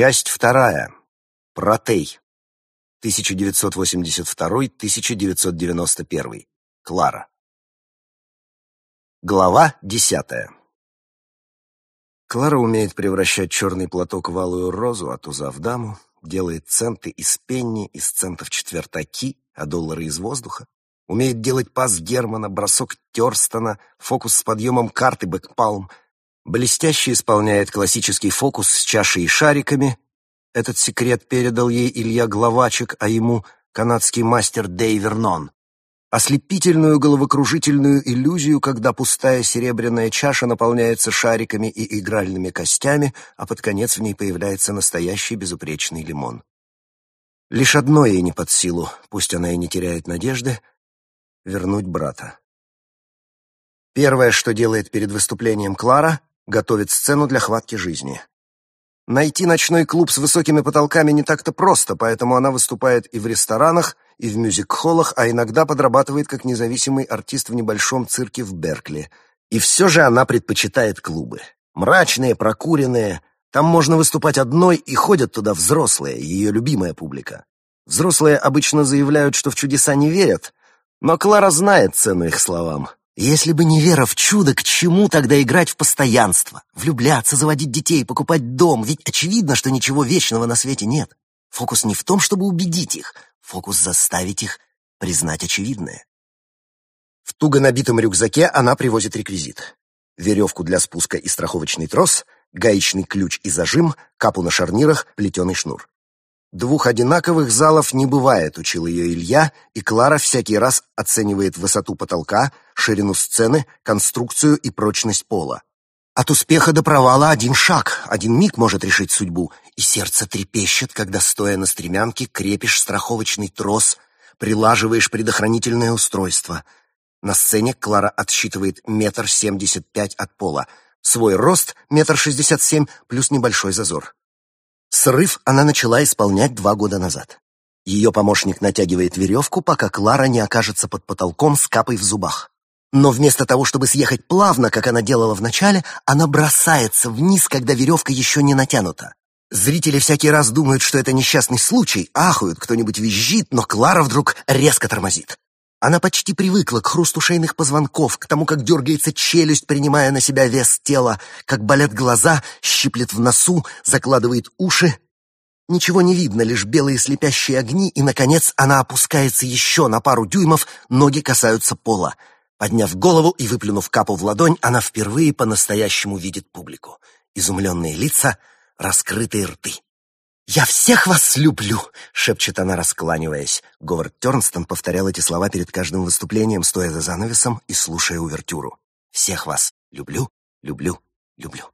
Часть вторая. Протей. 1982-1991. Клара. Глава десятая. Клара умеет превращать черный платок в алую розу, а туза в даму, делает центы из пенни, из центов четвертаки, а доллары из воздуха, умеет делать пас Германа, бросок Терстона, фокус с подъемом карты бэкпалм, блестяще исполняет классический фокус с чашей и шариками. Этот секрет передал ей Илья Главачек, а ему канадский мастер Дэй Вернон ослепительную головокружительную иллюзию, когда пустая серебряная чаша наполняется шариками и игральными костями, а под конец в ней появляется настоящий безупречный лимон. Лишь одно ей не под силу, пусть она и не теряет надежды, вернуть брата. Первое, что делает перед выступлением Клара, готовит сцену для хватки жизни. Найти ночной клуб с высокими потолками не так-то просто, поэтому она выступает и в ресторанах, и в мюзик-холлах, а иногда подрабатывает как независимый артист в небольшом цирке в Беркли. И все же она предпочитает клубы. Мрачные, прокуренные. Там можно выступать одной, и ходят туда взрослые, ее любимая публика. Взрослые обычно заявляют, что в чудеса не верят, но Клара знает цену их словам. Если бы не вера в чудо, к чему тогда играть в постоянство? Влюбляться, заводить детей, покупать дом? Ведь очевидно, что ничего вечного на свете нет. Фокус не в том, чтобы убедить их. Фокус заставить их признать очевидное. В туго набитом рюкзаке она привозит реквизит. Веревку для спуска и страховочный трос, гаечный ключ и зажим, капу на шарнирах, плетеный шнур. Двух одинаковых залов не бывает, учил ее Илья, и Клара всякий раз оценивает высоту потолка, ширину сцены, конструкцию и прочность пола. От успеха до провала один шаг, один миг может решить судьбу, и сердце трепещет, когда, стоя на стремянке, крепишь страховочный трос, прилаживаешь предохранительное устройство. На сцене Клара отсчитывает метр семьдесят пять от пола, свой рост — метр шестьдесят семь плюс небольшой зазор. Срыв она начала исполнять два года назад. Ее помощник натягивает веревку, пока Клара не окажется под потолком с капой в зубах. Но вместо того, чтобы съехать плавно, как она делала вначале, она бросается вниз, когда веревка еще не натянута. Зрители всякий раз думают, что это несчастный случай, ахают, кто-нибудь визжит, но Клара вдруг резко тормозит. Она почти привыкла к хрусту шейных позвонков, к тому, как дергается челюсть, принимая на себя вес тела, как болят глаза, щиплет в носу, закладывает уши. Ничего не видно, лишь белые слепящие огни, и, наконец, она опускается еще на пару дюймов, ноги касаются пола. Подняв голову и выплюнув капу в ладонь, она впервые по-настоящему видит публику. Изумленные лица, раскрытые рты. «Я всех вас люблю!» — шепчет она, раскланиваясь. Говард Тернстон повторял эти слова перед каждым выступлением, стоя за занавесом и слушая увертюру. «Всех вас люблю, люблю, люблю».